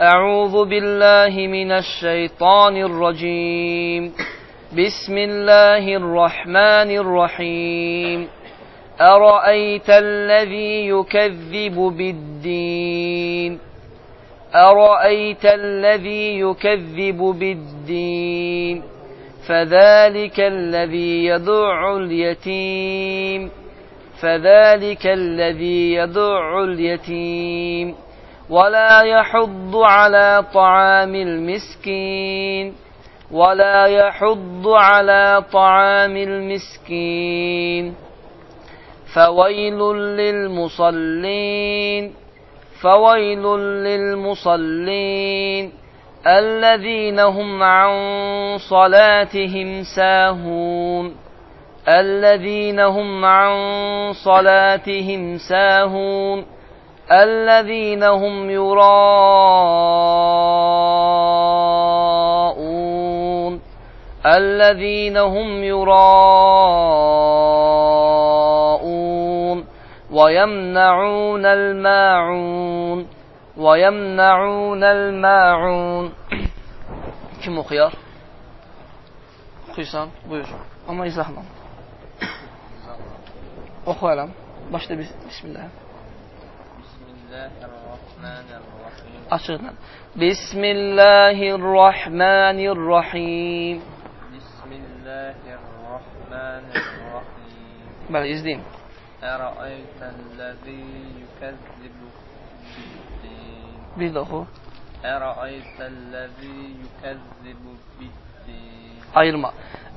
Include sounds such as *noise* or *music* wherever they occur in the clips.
أعوذ بالله من الشيطان الرجيم. بسم الله الرحمن الرحيم. أرأيت الذي يكذب بالدين؟ أرأيت الذي يكذب بالدين؟ فذلك الذي يدع اليتيم. فذلك الذي يدع اليتيم. ولا يحض على طعام المسكين. ولا يحض على طعام المسكين. فويل للمصلين. فويل للمصلين. الذين هم عن صلاتهم ساهون. الذين هم عن صلاتهم ساهون. الذين هم يراءون الذين هم يراءون ويمنعون الماعون ويمنعون الماعون Kim oxuyar? Oxuysan, buyur. Amma izahla. Oxu ələm. Başla bismillah. الله الرحمن الرحيم. بسم الله الرحمن الرحيم بسم الله الرحمن الرحيم بل إذن أرأيت الذي يكذب بالدين بالله أرأيت الذي يكذب بالدين أيرما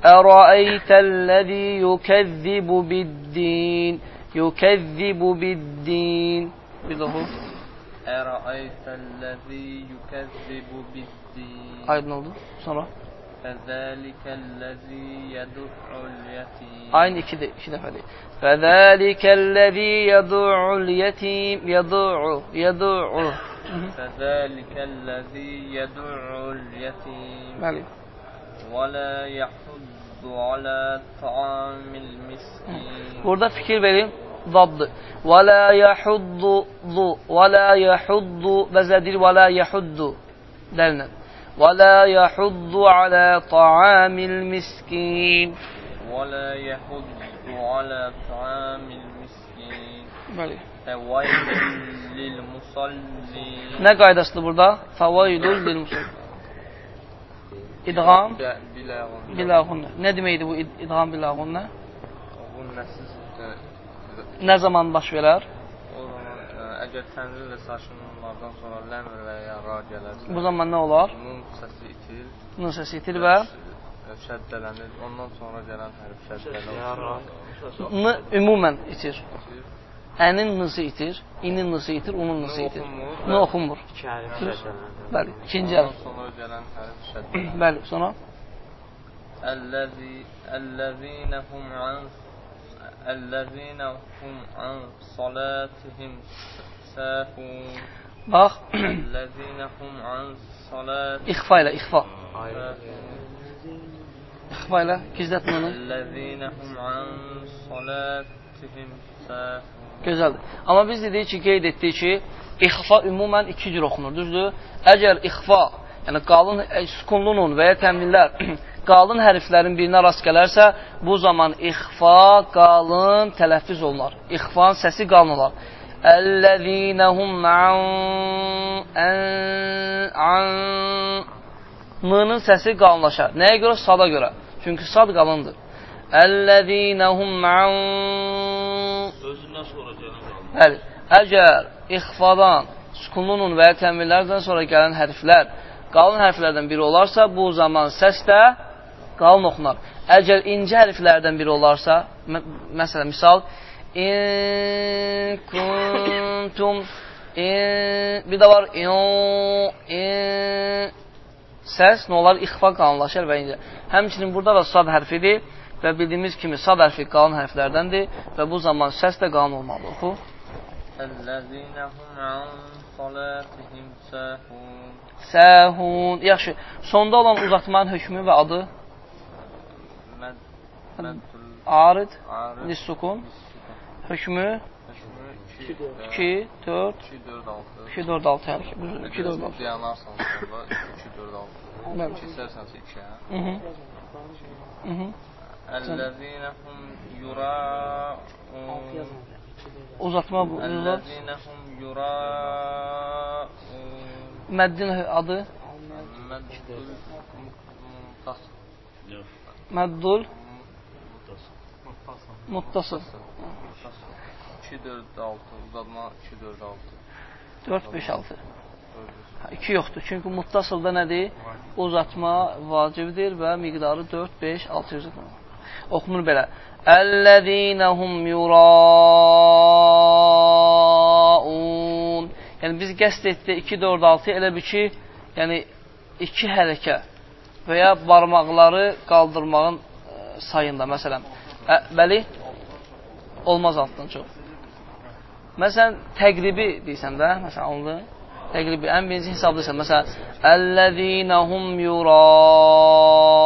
أرأيت الذي يكذب بالدين يكذب بالدين يحفظه أرأيت الذي يكذب بالدين Aydın oldu. Sonra. فَذَٰلِكَ الَّذ۪ي يَدُعُ الْيَت۪يمِ Aynı iki, de, iki defa değil. فَذَٰلِكَ الَّذ۪ي يَدُعُ الْيَت۪يمِ يَدُعُ يَدُعُ فَذَٰلِكَ الَّذ۪ي يَدُعُ الْيَت۪يمِ Bəli. وَلَا يَحُدُّ عَلَى طَعَامِ الْمِسْكِينِ Burada fikir verin. ضد ولا يحض ضو ولا يحض بزدر ولا يحض دلنا. ولا يحض على طعام المسكين. ولا يحض على طعام المسكين. فويل للمصلين. ne kaydasıdır burada? Favayidul lil İdgam bilagunna. Ne demeydi bu idgam bilagunna? Bunun Bu nəsiz Nə zaman baş verər? o zaman ə, əgər tənzil və saçınlardan sonra ləmr və ya ra gələrsə, Bu zaman nə olar? nun səsi itir, Nun səsi itir və ə, şəddələnir. Ondan sonra gələn hərf şəddələnir. n ümumən itir. Ənin nısı itir, inin nısı itir, unun nısı itir. oxunmur. Nə oxunmur? İki hərf Düz. şəklənir. Bəli, ikinci Ondan hərf. sonra gələn hərf şəddələnir. Bəli, sonra Əlləzi əlləzinəhum an əlləzinəhum an salatihim səhun. bax, Əlləzinəhum an salatihim ixfa ilə, ixfa. İxfa ilə, gizlətmə onu. Əlləzinəhum an salatihim səhun. Gözəldir. Amma biz dedik ki, qeyd etdik ki, ixfa ümumən iki cür oxunur, düzdür? Əgər ixfa, yəni qalın ə, sükunlu nun və ya təmlinlər qalın hərflərin birinə rast gələrsə, bu zaman ixfa qalın tələffüz olunar. İxfanın səsi qalın olar. Əlləzinəhum an an Mının səsi qalınlaşar. Nəyə görə? Sada görə. Çünki sad qalındır. Əlləzinəhum an Özündən sonra gələn qalır. Bəli, əgər ixfadan, sükunlunun və ya təmirlərdən sonra gələn hərflər qalın hərflərdən biri olarsa, bu zaman səs də qalın oxunar. Əgər incə hərflərdən biri olarsa, məsələn, misal, in kuntum in, bir də var in, in səs nə olar? İxfa qalınlaşar və incə. Həmçinin burada da sad hərfidir və bildiyimiz kimi sad hərfi qalın hərflərdəndir və bu zaman səs də qalın olmalıdır. Oxu. Səhun. Yaxşı. Sonda olan uzatmanın hökmü və adı? Arid, Arif lissukun. Hökmü 2, 4, 2 4 6 2, 4, 6 hərfi. 2, 4, 6. Dayanarsan sonra 2 4 6 Bəli. Keçərsənsə 2 hə Hı -hı. Hı -hı. Ellezine hum yuraun Uzatma bu. Uzat. Ellezine hum yuraun Məddin adı Məddül Muntasıl Yox. Məddul Muttasıl. 2 4 6 uzatma 2 4 6 4, 5, 6. 2 yoxdur. Çünki muttasılda nədir? Uzatma vacibdir və miqdarı 4, 5, 6 uzatma. Oxunur belə. Əllezînəhum yuraun. Yəni biz qəsd etdi 2, 4, 6 elə bir ki, yəni 2 hərəkə və ya barmaqları qaldırmağın ə, sayında məsələn. Ə, bəli? Olmaz altdan çox. Məsələn, təqribi deyirsən də, məsələn, anladın? Təqribi, ən birinci hesablayırsan. Məsələn, Əllezînəhum yuraun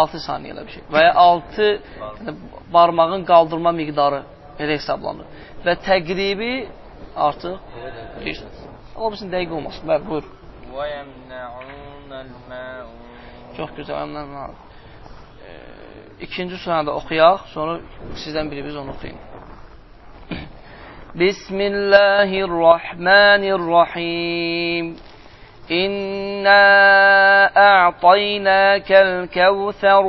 6 saniyə elə bir şey. Və ya 6 yəni, barmağın qaldırma miqdarı belə hesablanır. Və təqribi artıq deyirsən. Ola bilsin dəqiq olmasın. Bəli, buyur. Və yemna'unel ma'un Çox gözəl. Əmdən, e, ikinci suranı da oxuyaq, sonra sizdən biri biz onu oxuyun. Bismillahirrahmanirrahim. İnna a'taynakal kevser.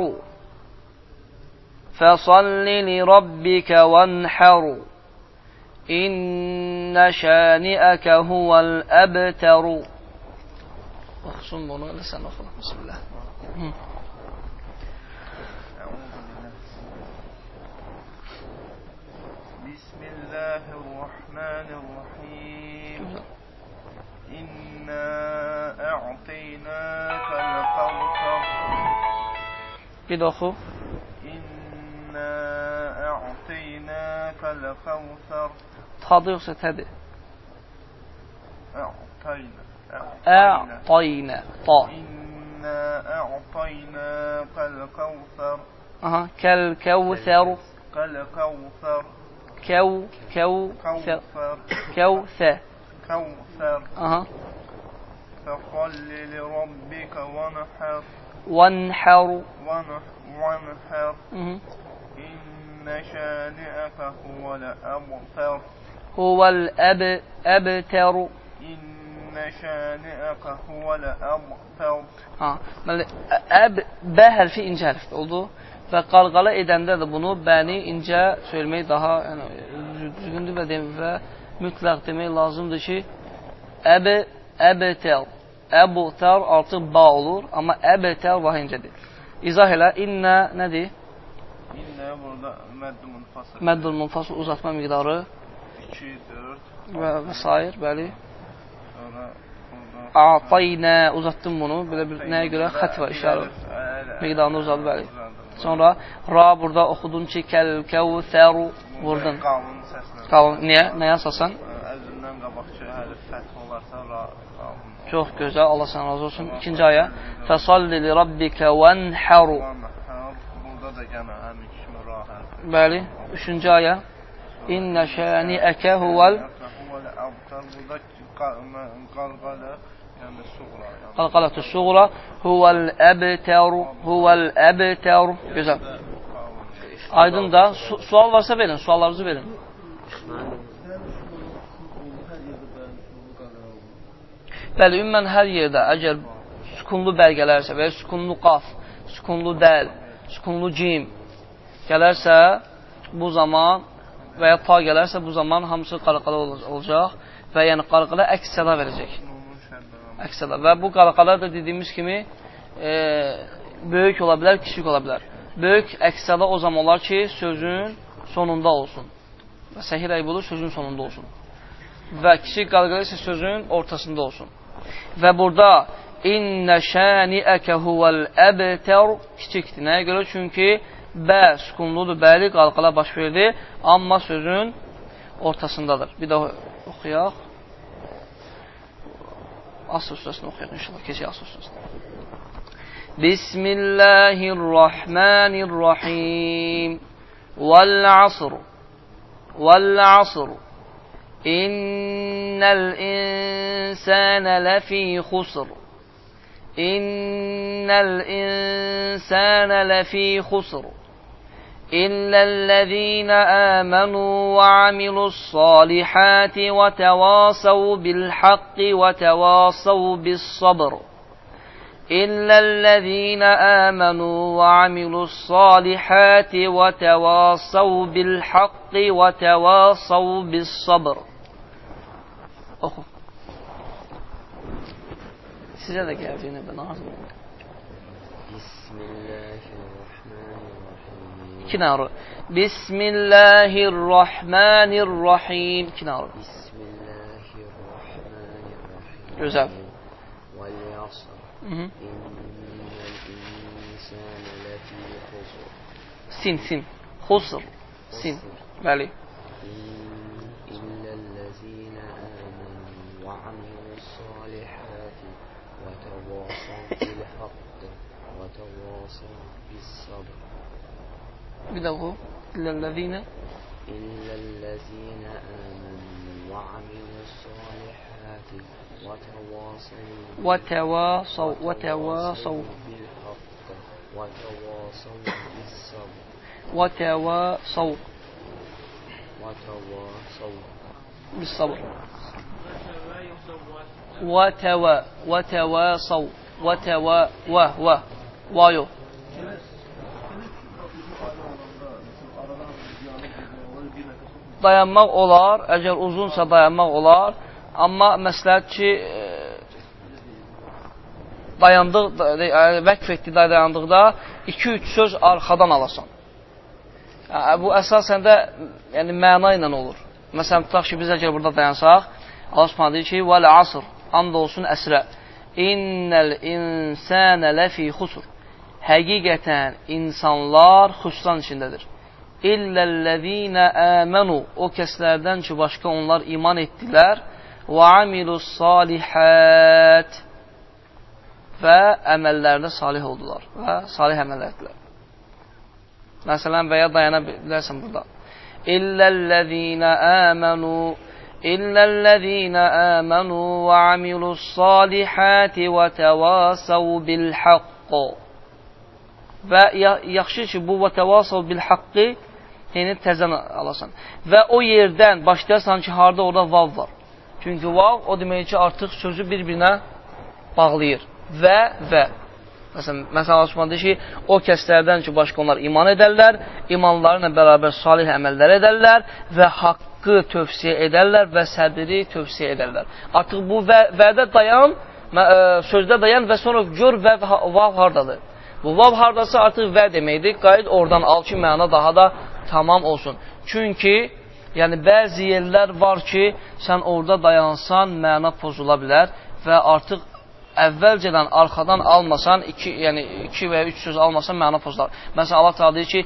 Fasalli li rabbika wanhar. İnne şani'eke huvel ebter. Oxusun bunu, sən oxu. Bismillah. Hı. الله الرحمن الرحيم. إنا أعطيناك الكوثر. كده أخو إنا أعطيناك الكوثر. تحاضي وستهدئ أعطينا. أعطينا. طا إنا أعطيناك الكوثر. أها كالكوثر كالكوثر كو كو كوثر. كوثر. كوثر. أها. فصل لربك وانحر. وانحر. وانحر. إن شانئك هو الأبتر. هو الأب أبتر. إن شانئك هو الأبتر. آه. أب ب هل في إنجال أوضو Və qalqala edəndə də bunu bəni incə söyləmək daha yəni, düzgündür və, dem və mütləq demək lazımdır ki, əb əbtər. Əbtər artıq ba olur, amma əbtər vah incədir. İzah elə, innə nədir? İnne burada mədd munfasıl. Məddül munfasıl uzatma miqdarı 2, 4, və, və sair, bəli. sonra A'taynə uzatdım bunu. Belə bir nəyə görə? Xət var, işarə. Miqdarını uzadı, bəli. Sonra ra burada oxudun ki, kəl kəvsəru vurdun. Qalın səslə. Qalın. Niyə? Nəyə əsasən? Əzindən qabaqçı hərf fəth olarsa ra qalın. Çox gözəl. Allah sən razı olsun. İkinci ayə. Fəsalli li rabbikə vənhəru. Vanhar, Burada da gənə həmin kimi ra hərfi. Bəli. Üçüncü ayə. İnnə şəniəkə huvəl Huvel abtar. Burada qa- yəni suğra. Əbtəru huvəl əbtəru. Gözəl. qalın. Aydın da. Su sual varsa verin. Suallarınızı verin. Bəli, ümumən hər yerdə əgər sükunlu bəy gələrsə və ya sükunlu qaf, sükunlu dəl, sükunlu cim gələrsə, bu zaman və ya ta gələrsə, bu zaman hamısı qalqala ol- olacaq və yəni qalqala əks səda verəcək. Nunun şəddələn. Əks səda. Və bu qalqalar da dediyimiz kimi e, böyük ola bilər, kiçik ola bilər. Böyük əks səda o zaman olar ki, sözün sonunda olsun. Və səhih rəy olur, sözün sonunda olsun. Və kiçik qalqala isə sözün ortasında olsun. Və burada İnnə şəniəkə huvəl əbtər kiçikdir. Nəyə görə? Çünki bə sukunludur, bəli qalqala baş verdi, amma sözün ortasındadır. Bir daha oxuyaq. Asr surəsini oxuyaq inşallah. Keçək. Bismillahirrahmanirrahim. Vəl-əsr. Vəl-əsr. İnnəl insənə ləfī xusr. İnnəl insənə ləfī xusr. إلا الذين آمنوا وعملوا الصالحات وتواصوا بالحق وتواصوا بالصبر إلا الذين آمنوا وعملوا الصالحات وتواصوا بالحق وتواصوا بالصبر Oxu. Sizə də gələcəyinə ben. كنار. بسم الله الرحمن الرحيم. كنار. بسم الله الرحمن الرحيم Güzel. والعصر إن الإنسان لفي خسر. سين. سين خسر سين بله إلا الذين آمنوا وعملوا الصالحات وتواصوا بالحق وتواصوا بالصبر. بدوه إلا الذين إلا الذين آمنوا وعملوا الصالحات وتواصوا وتواصوا وتواصوا بالحق وتواصوا بالصبر وتواصوا وتواصوا بالصبر. وتوا وتواصوا وتوا و و وايو. Dayanmaq olar, əgər uzunsa dayanmaq olar, amma məsləhət ki, e, dayandıq, e, vəqf etdi dayandıqda 2-3 söz arxadan alasan. Hə, Bu əsasən də yəni, məna ilə olur. Məsələn, tutaq ki, biz əgər burada dayansaq, Allah subhanə deyir ki, vəl asr, and olsun əsrə, innəl insənə ləfi xusur. Həqiqətən insanlar xüsran içindədir. İlləl-ləzīnə əmənu, o kəslərdən ki, başqa onlar iman etdilər, və amilus salihət və əməllərdə salih oldular və salih əməl etdilər. Məsələn, və ya dayana bilərsən burada. İlləl-ləzīnə əmənu İlləl-ləzīnə əmənu və amilus salihəti və təvasəv bil-haqqı Və yaxşı ki, bu və təvasəv bil-haqqı yəni təzən alasan. Və o yerdən başlayarsan ki, harada orada vav var. Çünki vav o demək ki, artıq sözü bir-birinə bağlayır. Və və. Məsələn, məsələn Osman deyir ki, o kəslərdən ki, başqa onlar iman edərlər, imanlarla bərabər salih əməllər edərlər və haqqı tövsiyə edərlər və səbiri tövsiyə edərlər. Artıq bu və, vədə dayan, ə, sözdə dayan və sonra gör və vav hardadır. Bu vav hardasa artıq və deməkdir. Qayıt oradan al ki, məna daha da tamam olsun. Çünki yəni bəzi yerlər var ki, sən orada dayansan, məna pozula bilər və artıq əvvəlcədən arxadan almasan, iki, yəni iki və ya üç söz almasan məna pozular. Məsələn, Allah Teala deyir ki: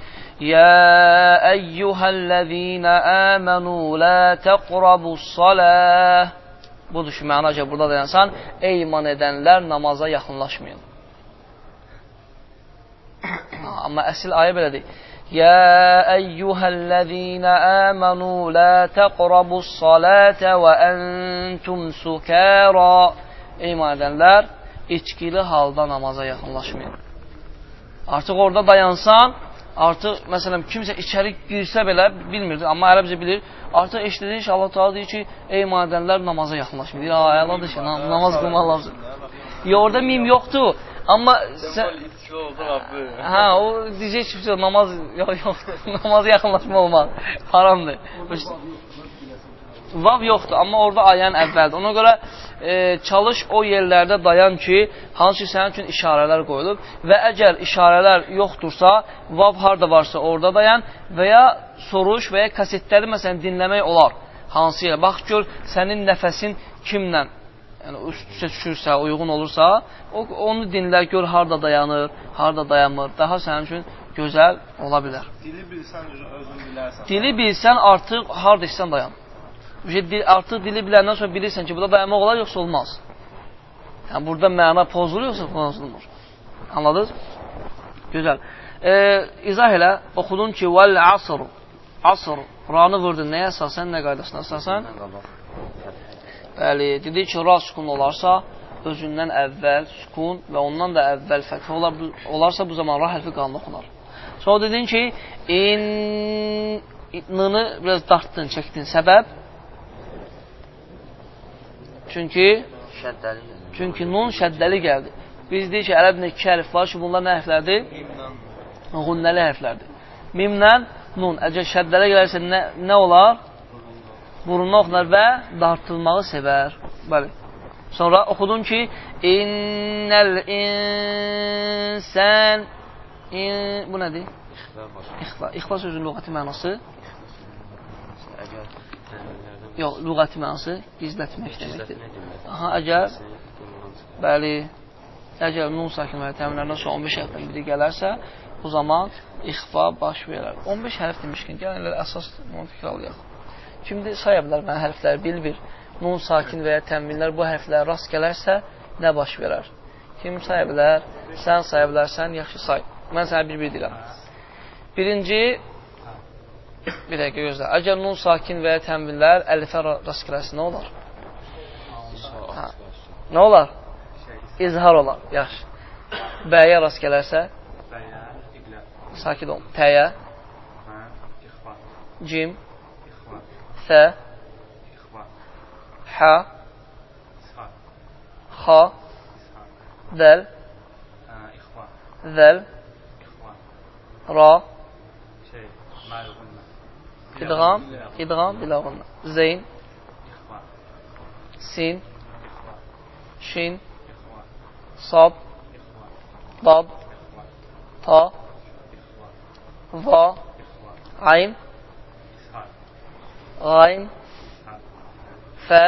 "Ya eyyuhellezina amanu la taqrabus-salah." Budur ki, mənaca burada dayansan, ey iman edənlər namaza yaxınlaşmayın. *coughs* Amma əsl ayə belədir. يا أيها الذين آمنوا لا تقربوا الصلاة وأنتم سكارى İman edənlər, içkili halda namaza yaxınlaşmayın. Artıq orada dayansan, artıq, məsələn, kimsə içəri girsə belə, bilmirdi, amma ərəbcə bilir, artıq eşidir ki, Allah Teala deyir ki, ey iman edənlər namaza yaxınlaşmayın. Ya, əladır ki, namaz qılmaq lazım. Ya, orada mim yoxdur, amma sən... Hə, o deyəcək ki, namaz yox, yox, *laughs* namaza yaxınlaşma olmaz. Haramdır. Vav yoxdur, amma orada ayənin əvvəldir. Ona görə e, çalış o yerlərdə dayan ki, hansı ki, sənin üçün işarələr qoyulub və əgər işarələr yoxdursa, vav harda varsa orada dayan və ya soruş və ya kasetləri məsələn dinləmək olar. Hansı yerə? Bax gör, sənin nəfəsin kimlə yəni üst-üstə düşürsə, uyğun olursa, o, onu dinlər, gör harda dayanır, harda dayanmır. Daha sənin üçün gözəl ola bilər. Dili bilsən, özün bilərsən. Dili bilsən, artıq harda istsən dayan. Dil, artıq dili biləndən sonra bilirsən ki, burada dayanmaq olar, yoxsa olmaz. Yəni, burada məna pozulur, yoxsa pozulmur. Anladınız? Gözəl. E, izah elə, oxudun ki, vəl asr, asr, ranı vurdun, nəyə əsasən, nə qaydasına əsasən? Bəli, dedi ki, ra sukun olarsa, özündən əvvəl sukun və ondan da əvvəl fəthə olar, olarsa bu zaman ra hərfi qanlı oxunar. Sonra dedin ki, in, nını biraz dartdın, çəkdin. Səbəb? Çünki Şəddəli. çünki nun şəddəli gəldi. Biz deyik ki, ərəbdə iki hərf var ki, bunlar nə hərflərdir?Ğunnəli hərflərdir. Mimlə nun. Əgər şəddələ gələrsə nə, nə olar? Burunla oxunar və dartılmağı sevər. Bəli. Sonra oxudun ki, innəl insən in, bu nədir? İxfa. İxfa. İxfa sözün lüğəti mənası? Yox, lüğəti mənası gizlətmək deməkdir. Aha, əgər. Bəli. Əgər nun sakinləri təminlərdən sonra 15 hərfdən biri gələrsə, bu zaman ixfa baş verər. 15 hərf demişkən, gəlin əsas bunu təkrarlayaq. Kimdə saya bilər mən hərfləri bil-bir. Nun sakin və ya tənvinlər bu hərflərə rast gələrsə, nə baş verər? Kim saya bilər? Sən saya bilərsən, yaxşı say. Mən sənə bir-bir deyirəm. Birinci, bir dəqiqə gözlə. Əgər nun sakin və ya tənvinlər əlifə rast gələrsə, nə olar? Ha. Nə olar? İzhar olar. Yaxşı. Bəyə rast gələrsə, Bəyə, iqlə, sakit ol. Təyə, hə, cim, ث ح خ ذل ذل را إدغام إدغام بلا غنة زين سين شين صاد ضاد طا ظا عين qayn, ishaq, fə,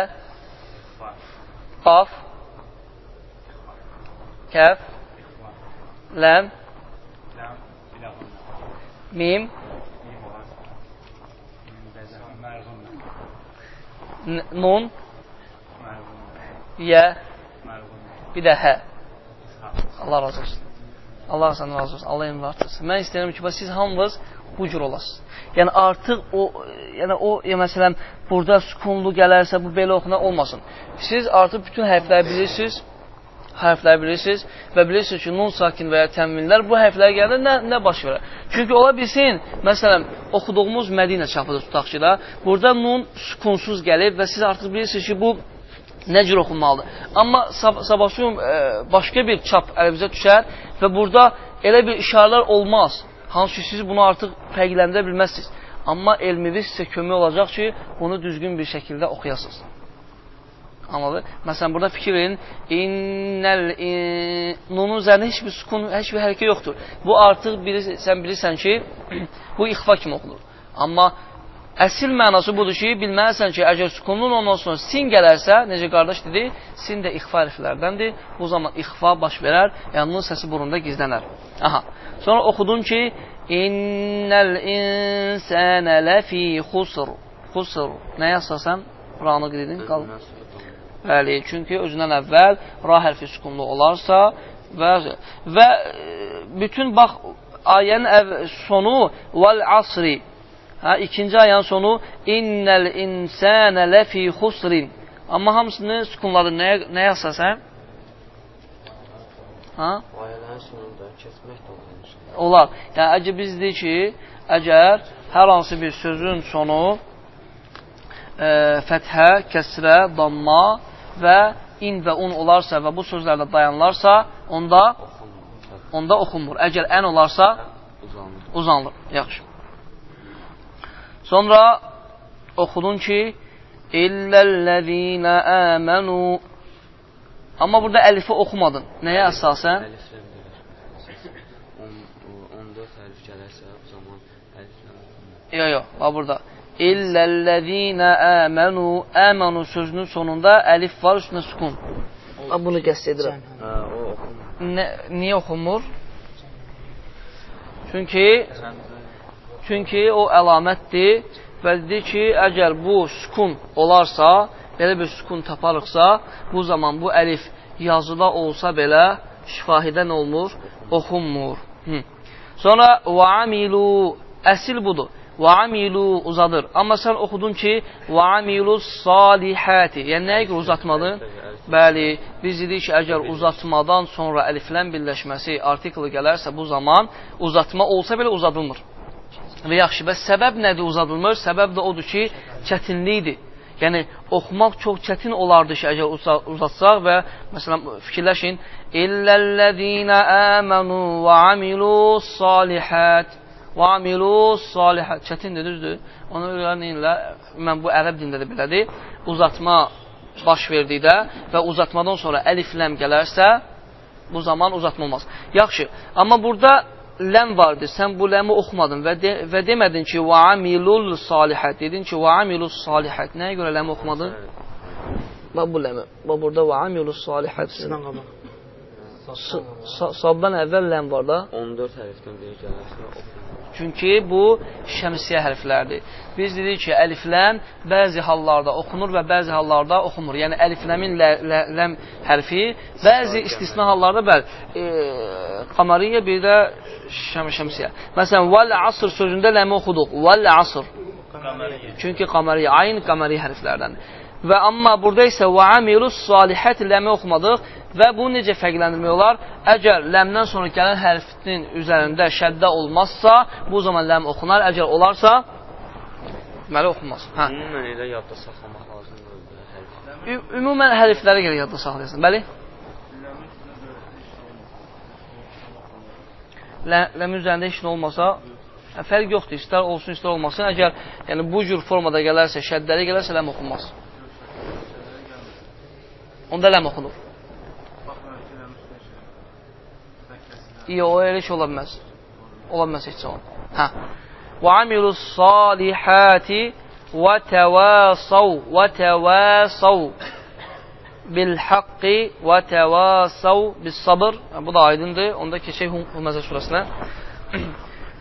ixfa, qaf, kəf, ixfa, ləm, lam, bilağunla, mim, mim olar, mim bəzə, məlğunla, n- nun, məlğunla, yə, məlğunla, bir də hə. ishaq, Allah razı olsun. Allah səndən razı olsun. Allah emri artırsın. Mən istəyirəm ki, bax, siz hamınız bu cür olasınız. Yəni artıq o, yəni o, ya, məsələn, burada sükunlu gələrsə, bu belə oxuna olmasın. Siz artıq bütün hərfləri bilirsiniz, hərfləri bilirsiniz və bilirsiniz ki, nun sakin və ya tənvinlər bu hərflər gəlir, nə, nə baş verər? Çünki ola bilsin, məsələn, oxuduğumuz Mədinə çapıdır tutaq ki da, burada nun sükunsuz gəlib və siz artıq bilirsiniz ki, bu nə cür oxunmalıdır. Amma sab sabahçı e, başqa bir çap əlimizə düşər və burada elə bir işarələr olmaz. Hansı ki, siz bunu artıq fərqləndirə bilməzsiniz. Amma elminiz sizə kömək olacaq ki, bunu düzgün bir şəkildə oxuyasınız. Anladı? Məsələn, burada fikir verin. İnnəl in... nunun üzərində heç bir sukun, heç bir hərəkə yoxdur. Bu artıq biri, sən bilirsən ki, *clears throat* bu ixfa kimi oxunur. Amma Əsil mənası budur ki, bilməlisən ki, əgər sükunun ondan sonra sin gələrsə, necə qardaş dedi, sin də ixfa hərflərdəndir. Bu zaman ixfa baş verər, yəni onun səsi burunda gizlənər. Aha. Sonra oxudun ki, İnnəl insənə ləfi xusr. Xusr. Nəyə əsasən? Ranı? Qal. Bəli, çünki özündən əvvəl ra hərfi sükunlu olarsa və, və e, bütün bax, ayənin sonu vəl asri Hə, ikinci ayənin sonu innəl insənə ləfi xusrin. Amma hamısını sükunladı. Nəyə, nəyə əsasən? Hə? Ayələrin sonunda kəsmək də olmuş. Olar. Yəni, əgər biz deyik ki, əgər hər hansı bir sözün sonu e, fəthə, kəsrə, damma və in və un olarsa və bu sözlərdə dayanlarsa, onda onda oxunmur. Əgər ən olarsa, uzanılır. Yaxşı. Sonra oxudun ki, İlləl-ləzīnə əmənu Amma burada əlifi oxumadın. Nəyə əsasən? Əliflə bilir. 14 hərf gələrsə, o zaman əliflə oxunur. Yox, yox, bax burada. İllellezina amanu. Amanu sözünün sonunda əlif var, üstünə sukun. Bax, Bunu qəsd edirəm. Hə, o oxunmur. Nə, niyə oxunmur? Çünki çünki o əlamətdir və dedi ki, əgər bu sukun olarsa, belə bir sukun taparıqsa, bu zaman bu əlif yazıda olsa belə şifahidə nə olmur? Oxunmur. Hı. Sonra və amilu əsil budur. Və amilu uzadır. Amma sən oxudun ki, və amilu salihati. Yəni nəyə görə uzatmadı? Bəli, biz dedik ki, əgər uzatmadan sonra əliflən birləşməsi artiklı gələrsə bu zaman uzatma olsa belə uzadılmır. Və yaxşı, bəs səbəb nədir uzadılmır? Səbəb də odur ki, çətinlikdir. Yəni, oxumaq çox çətin olardı ki, əgər uzatsaq və məsələn, fikirləşin, İlləlləzinə əmənu və amilu salihət və amilu salihət. Çətindir, düzdür? Ona görə neyinlər, mən bu ərəb dində də belədir, uzatma baş verdikdə və uzatmadan sonra əlif-ləm gələrsə, bu zaman uzatma olmaz. Yaxşı, amma burada ləm vardır. Sən bu ləmi oxumadın və, de, və demədin ki, və amilul salihət. Dedin ki, və amilul salihət. Nəyə görə ləmi oxumadın? Bax bu ləmi. Bax burada və amilul salihət. Sizdən qabaq. Sabdan əvvəl ləm var da. 14 hərfdən biri oxunmur. Çünki bu şəmsiyə hərflərdir. Biz dedik ki, əlifləm bəzi hallarda oxunur və bəzi hallarda oxunmur. Yəni əlifləmin lə, lə, ləm hərfi bəzi istisna hallarda bəli, e, qamariyyə bir də şəm, şəmsiyə. Məsələn, vəl asr sözündə ləmi oxuduq. Vəl asr. Çünki qamariyyə, ayn qamariyyə hərflərdən. Və amma burada isə və amilus salihət ləmi oxumadıq və bunu necə fərqləndirmək olar? Əgər ləmdən sonra gələn hərfin üzərində şəddə olmazsa, bu zaman ləm oxunar. Əgər olarsa, deməli oxunmaz. Hə. Ümumən elə yadda saxlamaq lazımdır. ümumən hərflərə görə yadda saxlayasın. Bəli? Lə, ləmin üzərində heç nə olmasa, hə, fərq yoxdur. İstər olsun, istər olmasın. Əgər yəni, bu cür formada gələrsə, şəddəli gələrsə, ləm oxunmaz. Onda ləm oxunur. Yox, o elə şey ola bilməz. Ola bilməz heç zaman. Hə. Və amilus salihati və təvasav və təvasav bil haqqi və təvasav bis sabr. Bu da aydındır. Onda keçək Huməzə surəsinə.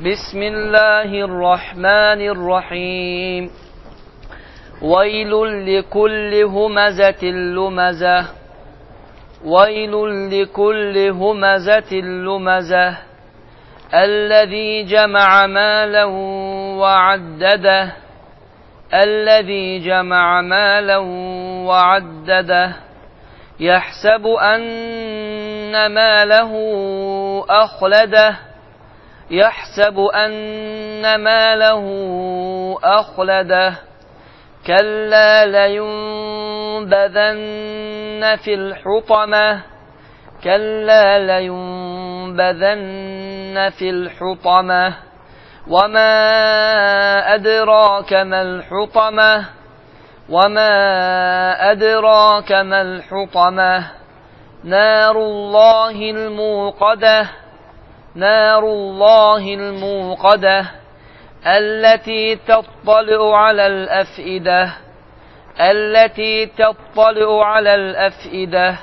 Bismillahirrahmanirrahim. ويل لكل همزة لمزة. ويل لكل همزة لمزة. الذي جمع مالا وعدده. الذي جمع مالا وعدده. يحسب أن ماله أخلده. يحسب أن ماله أخلده. كلا لينبذن في الحطمة كلا لينبذن في الحطمة وما أدراك ما الحطمة وما أدراك ما الحطمة نار الله الموقدة نار الله الموقدة التي تطلع على الأفئدة التي تطلع على الأفئدة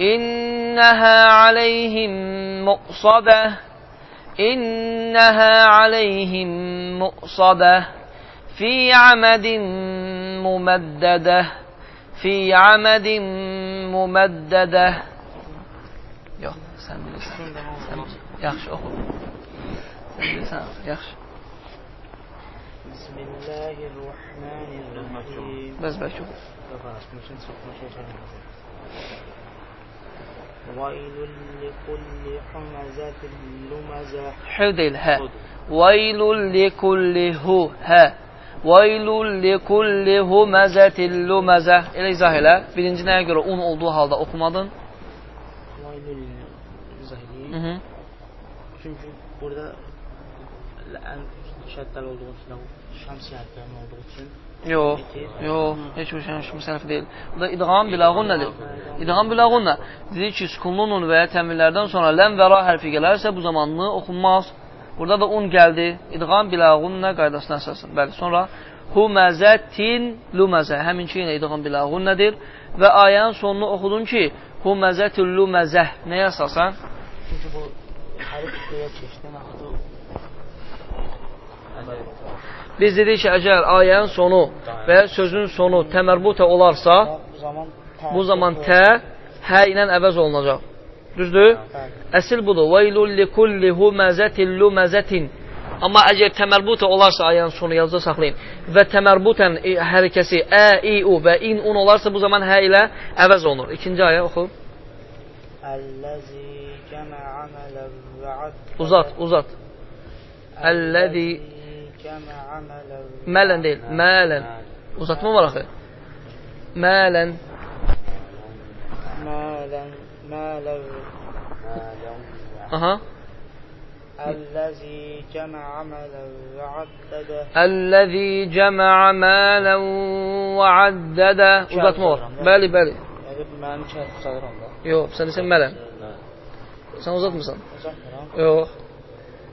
إنها عليهم مؤصدة إنها عليهم مؤصدة في عمد ممددة في عمد ممددة Yox, sən bilirsən. Sən, yaxşı oxu. Sən bilirsən, yaxşı. Bismillahirrahmanirrahim. Bəz bəlkə oxu. ويل لكل حمزة لمزة Hə deyil, hə. Vaylul likulli hu, hə. Vaylul likulli huməzətil luməzə. Elə izah elə. Birinci nəyə görə un olduğu halda oxumadın? ويل izah Hı edeyim. -hı. Çünkü burada en şeddel olduğu için o şams hərflərinin olduğu için Yox, yox, heç bir şey müsənəf deyil. Bu da idğam biləğunnədir. İdğam biləğunnə. Dedi ki, sükunlu nun və ya təminlərdən sonra ləm və ra hərfi gələrsə bu zamanlı oxunmaz. Burada da un gəldi. İdğam biləğunnə qaydasına əsasən. Bəli, sonra Huməzətin luməzə. Həminki yenə idğam biləğun nədir? Və ayənin sonunu oxudun ki, huməzətul luməzə. Nəyə əsasən? Çünki bu hərif deyə keçdi, məxdu. Biz dedik ki, əgər ayənin sonu və ya sözün sonu təmərbutə olarsa, Bu zaman tə, bu zaman tə hə ilə əvəz olunacaq. Düzdür? Bəli. Əsl budur. Veylul likulli huməzətin luməzətin. Amma əgər təmərbutə olarsa ayənin sonu yazıda saxlayın və təmərbutən e, hərəkəsi ə, i, u və in, un olarsa bu zaman hə ilə əvəz olunur. İkinci ayə oxu. Əlləzi cəmə amələ və addədə. Uzat, uzat. Əlləzi مالا ديل نعم. مالا. وصلت مباركة مالا. مالا مالا. أها. الذي جمع مالا وعدده. الذي جمع مالا وعدده. وقت مو بالي بالي. يو بس sen مالا. سنوزت uzatmisan يو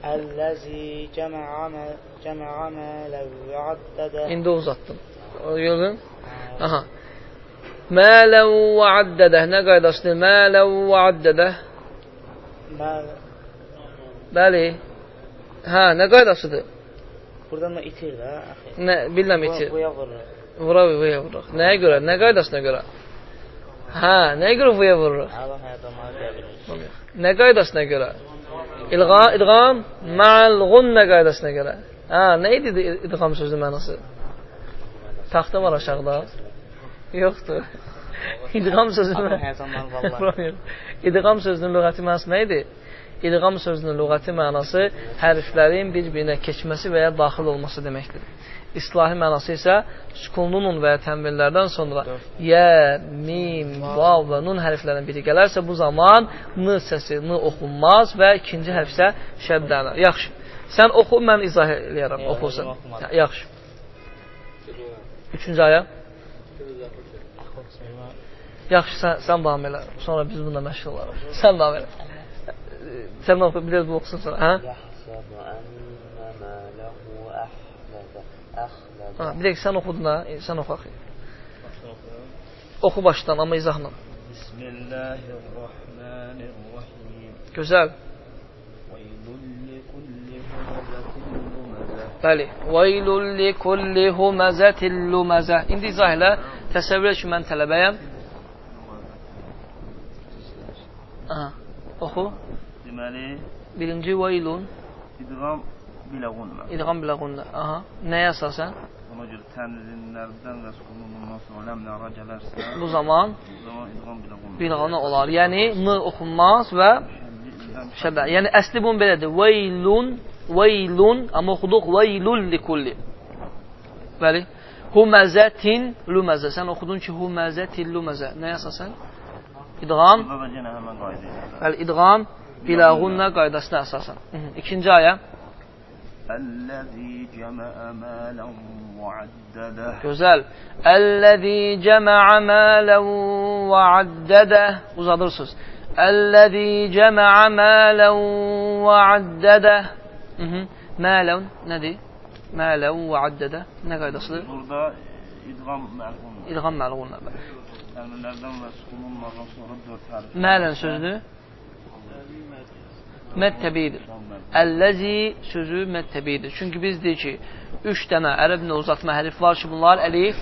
Ellezi cema'a melev ve addede. İndi uzattım. Gördün? Aha. Melev ve addede. Ne kardeşti? Melev ve addede. Melev. Bəli. Hə, nə qaydasıdır? Buradan da itir də, axı. Nə, bilmirəm itir. Vuya vurur. Vura vuya vuruq. Nəyə görə? Nə qaydasına görə? Hə, nəyə görə vuya vururuq? Allah həyatımı Nə qaydasına görə? İlğa, idğam, ma'al ğunnə qaydasına görə. Hə, nə idi id- idğam sözünün mənası? Taxta var aşağıda. Yoxdur. *laughs* İdğam sözünün. *laughs* İdğam sözünün lüğəti mənası nə idi? İdğam sözünün lüğəti mənası hərflərin bir-birinə keçməsi və ya daxil olması deməkdir. İslahi mənası isə sükunlu nun və ya tənvillərdən sonra yə, mim, vav və nun hərflərin biri gələrsə bu zaman n səsi n oxunmaz və ikinci hərf isə şəddələnir. Yaxşı. Sən oxu, mən izah eləyərəm. Oxusun. Yaxşı. Üçüncü ayə. Yaxşı, sən, sən davam elə. Sonra biz bununla məşğul olarıq. Sən davam elə. Sən oxu, biraz bu oxusun sonra. Hə? Yəhsəbu ənnə mələhu əhlədə. Əxlədə. Ha, bir dəqiqə sən oxudun da, e, sən oxu axı. Oxu başdan, amma izahla. Bismillahirrahmanirrahim. Gözəl. Veylul likulli humazatin lumazah. Bəli. Veylul likulli humazatil lumazah. İndi izah elə. Təsəvvür et ki, mən tələbəyəm. Aha. Oxu. Deməli, Birinci veylun, idğam bilə qunma. idğam bilə qunna. Aha. Nəyə əsasən? Ona görə tənzinlərdən və sukunundan sonra ləmlə ara gələrsə, Bu zaman o zaman idğam bilə qunma. bilğanı olar. Yəni n oxunmaz və şəbə. Yəni əsli bunun belədir. Veylun, veylun, amma oxuduq veylul likulli. Bəli. Huməzətin luməzə. Sən oxudun ki, huməzətil luməzə. Nəyə əsasən? İdğam. Burada da yenə həmən qayda ilə. Bəli, idğam biləğunnə qaydasına əsasən. Mhm. İkinci ayə. الذي جمع مالا وعدده Güzel. Ellezî cema'a mâlen ve addede. Uzadır söz. Ellezî cema'a mâlen ve addede. Mâlen nedir? Mâlen ve addede. Ne kaydasıdır? Burada idgam melğunla. İdgam melğunla. Elmelerden ve sukunun sonra dört harf. Mâlen sözüdür. Məttəbidir. Əlləzi sözü məttəbidir. Çünki biz deyik ki, üç dənə ərəb ilə uzatma hərf var ki, bunlar əlif,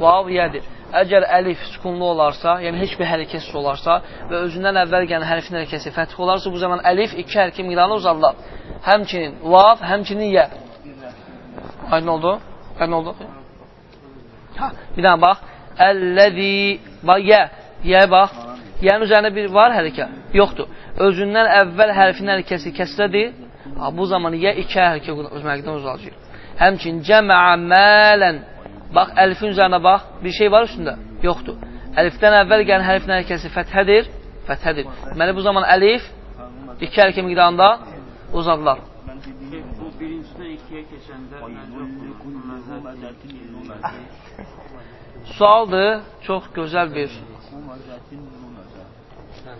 vav, yədir. Əgər əlif sükunlu olarsa, yəni heç bir hərəkətsiz olarsa və özündən əvvəl gələn hərfin hərəkəsi fəth olarsa, bu zaman əlif iki hərəkə miqdarına uzadılır. Həmçinin vav, həmçinin yə. Aydın oldu? Aydın oldu? Ha, bir dənə bax. Əlləzi, bax, yə. Yə bax. Yəni üzərində bir var hərəkə? Yoxdur. Özündən əvvəl hərfin hərəkəsi kəsrədir. Ha, bu zaman yə iki hərəkə öz mərqidən uzalacaq. Həmçin cəməə mələn. Bax, əlifin üzərinə bax. Bir şey var üstündə? Yoxdur. Əlifdən əvvəl gələn hərfin hərəkəsi fəthədir. Fəthədir. Deməli, bu zaman əlif iki hərəkə miqdarında uzadılar. Bu birincidən ikiyə keçəndə Sualdır, çox gözəl bir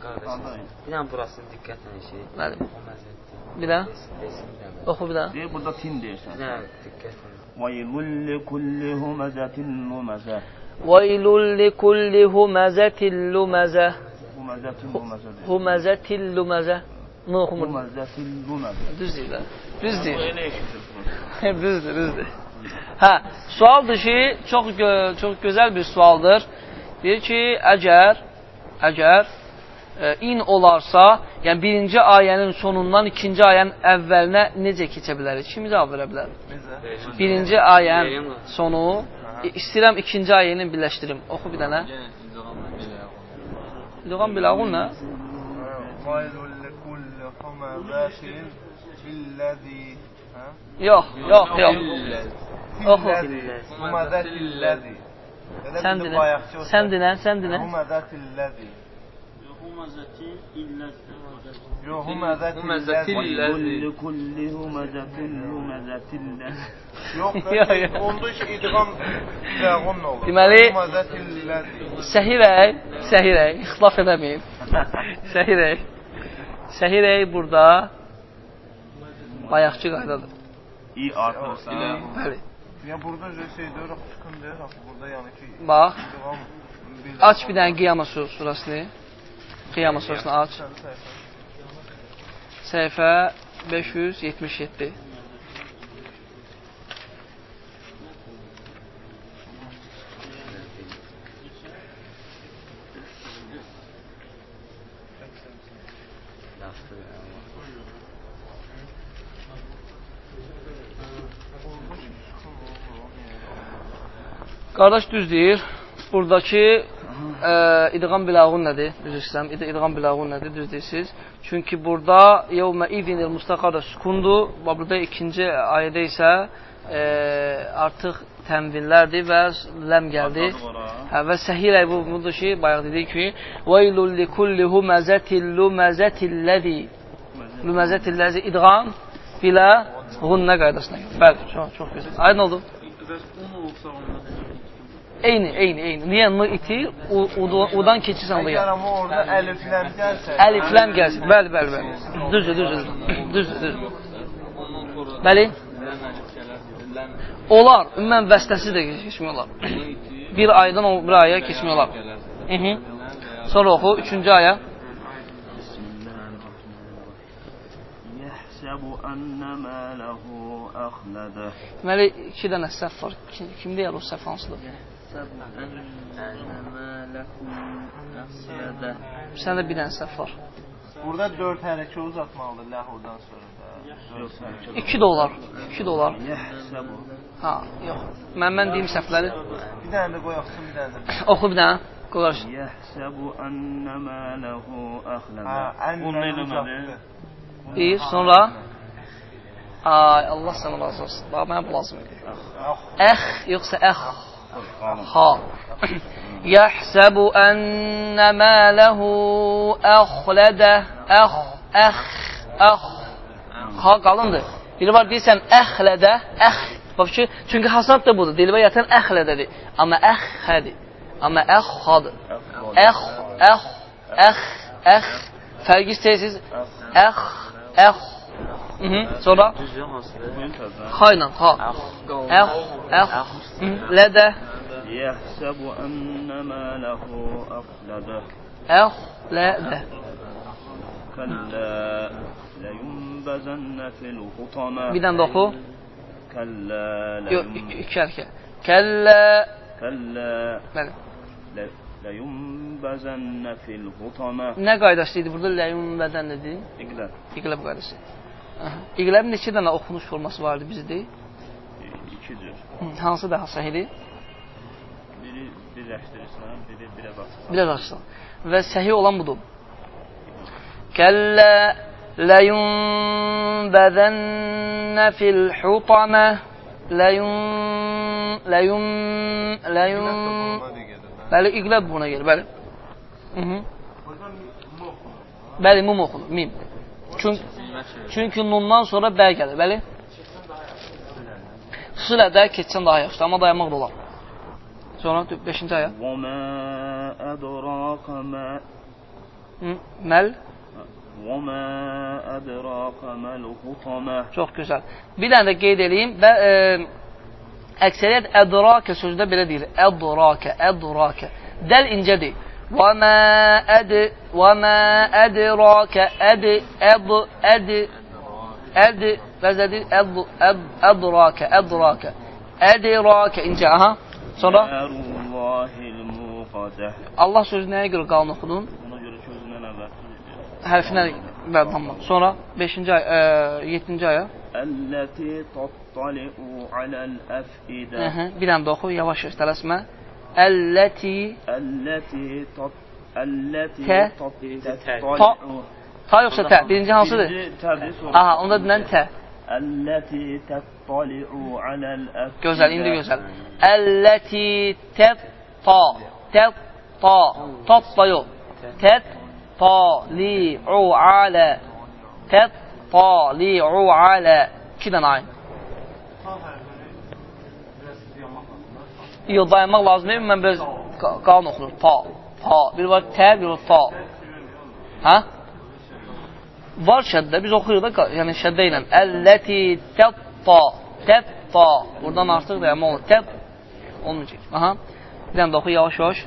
Qardaşım, bir dənə burasını diqqətlə eşit. Bəli. O məzətti. Bir daha. Desin bir dənə. Oxu bir daha. Deyir burada tin deyirsən. Bir dənə diqqətlə. وَيْلٌ لِكُلِّ هُمَزَةٍ لُمَزَةٍ وَيْلٌ لِكُلِّ هُمَزَةٍ لُمَزَةٍ هُمَزَةٍ لُمَزَةٍ deyir. هُمَزَةٍ لُمَزَةٍ Bunu oxumur. هُمَزَةٍ لُمَزَةٍ Düz deyil. ha. Düz deyil. Elə eşitir. düzdür, düzdür. Hə, sualdır ki, çox gö çox gözəl bir sualdır. Deyir ki, əgər əgər e, E, in olarsa, yəni birinci ayənin sonundan ikinci ayənin əvvəlinə necə keçə bilərik? Kim cavab verə bilər? Birinci ayənin sonu, istəyirəm ikinci ayəni birləşdirim. Oxu bir dənə. İdğam biləğun nə? Yox, yox, yox. Oxu. Sən dinən, sən dinən, sən dinən humazetin illezze. Yo humazetin illezze. Kulli humazetin humazetin *laughs* Yok ben olduğu için idgam ilagun olur. Deməli, səhirək, səhirək, ixtilaf eləməyin. səhirək. Səhirək burada bayaqçı qaydadır. İ artı olsa. Bəli. Ya burada şey deyirik, çıxın deyirik, burada yəni ki... Bax, aç bir dənə qiyama surasını. Qiyamə surasını aç. Səhifə 577. Yaxşı. Qardaş düz deyir. Buradakı ə, idğam bilağun nədir? Düz istəyirəm. İd idğam bilağun nədir? Düz deyirsiniz. Çünki burada yevmə idinil mustaqada sükundur. Və burada ikinci ayədə isə ə, artıq tənvillərdir və ləm gəldi. Hə, və səhih rəy bu budur ki, bayaq dedik ki, "Veylul likulli humazatil lumazatilləzi" lumazatilləzi idğam bilə ğunnə qaydasına. Bəli, çox çox gözəl. Aydın oldu? Bəs un olsa onda Eyni, eyni, eyni. Niyə n itir, u- udan, udan keçirsən Əgər oraya. amma orada əlifləm gəlsə, Əlifləm gəlsin. Bəli, bəli, bəli. Düzdür, düzdür. Düzdür, düzdür. Bəli. Olar. Ümumən vəstəsi də keçmək olar. bir aydan o bir aya keçmək olar. Hı -hı. Sonra oxu, üçüncü aya. يحسب أن ما له أخلده Deməli, iki dənə səhv var. Kim, kim deyər o səhv hansıdır? Səndə bir dənə səhv var. burada 4 hərəkə uzatmalıdır ləhvdan sonra da. İki də olar. İki də olar. يحسب Ha, yox. Mən mən deyim səhvləri. Bir dənə də qoyaqsın, bir dənə də. Oxu bir dənə. Qoyar. يحسب أن ما له أخلده Hə, ən Bunu nə eləmədi. uzatdı. Bir, sonra Ay, Allah sənə razı olsun. Bax, mənə bu lazım idi. Əx, yoxsa əx. *coughs* Ha. Yəhsəbu ənnə mələhu əxlədə. Əx, əx, əx. Ha qalındır. Biri var deyirsən əxlədə, əx. Bax ki, çünki hasad da budur. Dilbə yatan əxlədədir. Amma əxhədir. Amma əxhadır. Əx, əx, əx, əx. Fərqi istəyirsiniz? Əx, əx. sonra خا ilə xا əx əx lədə yəhsəbu ənnə mələhu əxlədə əxlədə kəllə ləyumbazənnə fil xutamə bir dənə də oxu kəllə iki hərəkə kəllə kəllə bəli ləyumbazənnə fil xutamə nə qaydası idi burada ləyumbazənnə dedi iqləb iqləb qaydası Aha. İqləbin neçə dənə oxunuş forması vardı bizdə? iki cür. Hı, Hansı daha səhihdir? Biri birləşdirirsən, biri birə baxırsan. Biraz açsın. Və səhih olan budur. Kəllə ləyunbəzənnə fil hutamə ləyun ləyun ləyun Bəli, iqləb buna gəlir, bəli. Hı -hı. Bəli, mum oxunur, mim. Çünki, Çünki nundan sonra bə gəlir, bəli? Xüsusilə də keçsən daha yaxşıdır, amma dayanmaq da olar. Sonra 5-ci ayə. Və mə ədraqə mə Məl Və mə ədraqə məl xutəmə Çox gözəl. Bir dənə də qeyd edeyim. Bə, e, əksəriyyət ədrakə sözündə belə deyir. Ədrakə, ədrakə. Dəl incədir. Və mə əd və mə ədrakə əd əd əd əd vəzədir əd əd ədrakə ədrakə ədrakə incə aha. Sonra نار الله الموقدة Allah sözü nəyə görə qalın oxudun? Ona görə ki özündən əvvəl Hərfinə bərbanma. Sonra 5-ci ay, 7-ci aya. التي تطلع على الأفئدة Hı-hı. Bir dənə də oxu, yavaş yavaş tələsmə. Əlləti التي تط التي. تطلع Ta yoxsa tə? Birinci hansıdır? Aha, onda dinən tə. التي تطلع على الأفئدة Gözəl, indi gözəl. Əlləti tətta. Tətta. Tatta yox. Tətta li'u alə. Tətta li'u alə. İki dənə ayın. Yox, dayanmaq lazım deyil, mən biraz qan oxunur. Ta, ta. Bir var tə, bir var ta. Hə? Var şəddə, biz oxuyuruq da, yəni şəddə ilə. Əlləti tətta, tətta. Buradan artıq dayanma olur. Tət, olmayacaq. Aha. Bir dənə də oxu, yavaş-yavaş.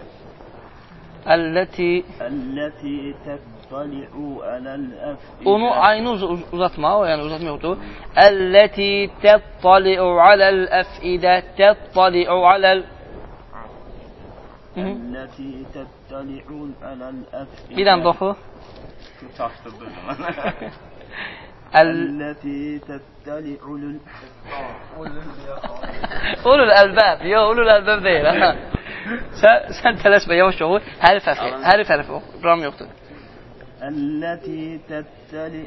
Əlləti Əlləti təttali'u aləl-əf'ilə Onu aynı uz uzatma, o yəni uzatma yoxdur. Əlləti təttali'u aləl-əf'ilə Təttali'u aləl-əf'ilə التي تطلع على الأفئدة Bir daha oku. Çarptırdım. التي تتلع أولو الألباب يا أولو الألباب değil ha. sen, sen telaşma yavaş oku. Herif harfi. Herif harfi oku. Ram yoktu. التي تتلع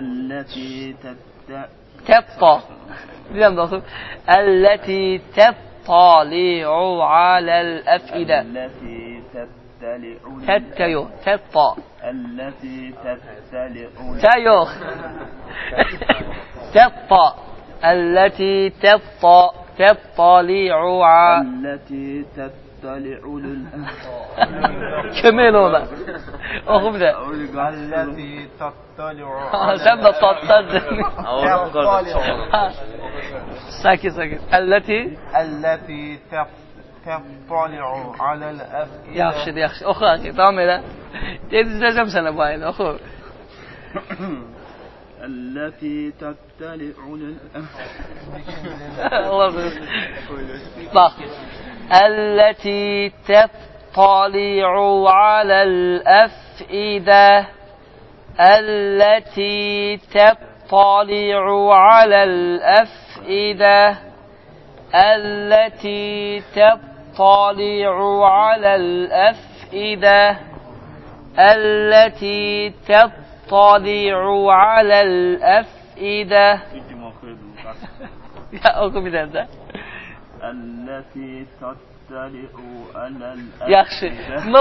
التي تتلع تبقى. Bir daha oku. التي تبقى تطلع على الأفئدة. التي تتلع تتيو تطا التي تتلع تيو تطا التي تطا تطلع على التي *laughs* تطلع تطلع كمين كمل هنا أخب ده التي تطلع. سمى تطلع ساكت ساكت. التي؟ التي تطلع على الأفئدة. يخشد يخشد أخو أخي لا تيدي زم سنة باين أخو. *coughs* *laughs* التي تطلع على الأفئدة التي تطلع على الأفئدة. التي تطلع على الأفئدة. الأفئدة التي تطلع على الأفئدة التي تطلع على الأفئدة يا أخو من هذا التي يا أخي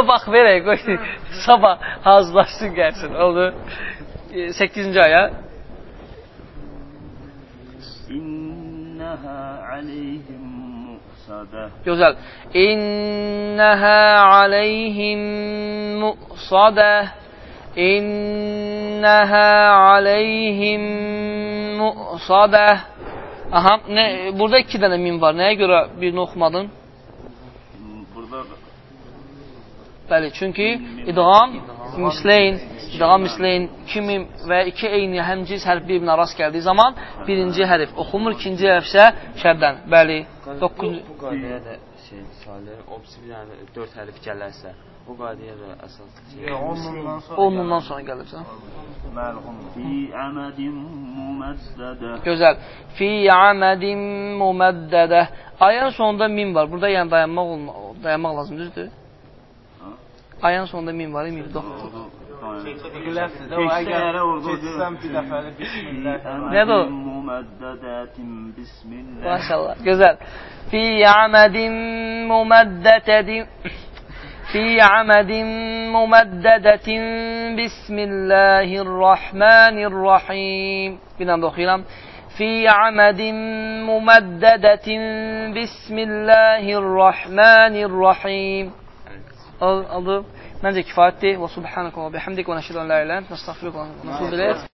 bax verək, qoy. Sabah hazırlaşsın gəlsin. Oldu. 8-ci aya. İn İnneha aleyhim muhsade. Güzel. İnneha aleyhim muhsade. İnneha aleyhim muhsade. Aha ne, burada iki tane mim var. Neye göre birini okumadın? Bəli, çünki idğam misleyn, idğam misleyn kimi və iki eyni həmciz hərf bir-birinə rast gəldiyi zaman birinci hərf oxunmur, ikinci hərf isə şərdən. Bəli. 9 bu qaydaya da şey, salih, obsi bir yəni 4 hərf gələrsə, o qaydaya da əsas şey. Onundan sonra gəlirsə. Fi əmədin muməddədə. Gözəl. Fi əmədin muməddədə. Ayənin sonunda min var. Burada yəni dayanmaq, olma, dayanmaq lazım, düzdür? Ayın sonunda min var, min yox. Keçsələrə orada keçsəm bir dəfəli Nədir o? Maşallah. Gözəl. Fi amədin muməddədədin في عمد ممددة بسم الله الرحمن الرحيم بنام دخيلام في عمد ممددة بسم الله الرحمن الرحيم oldu. Məncə kifayətdir. Və subhanəkə və bihamdik və nəşhədu an la ilaha illə entə nəstəğfiruka və nətubu ilayk.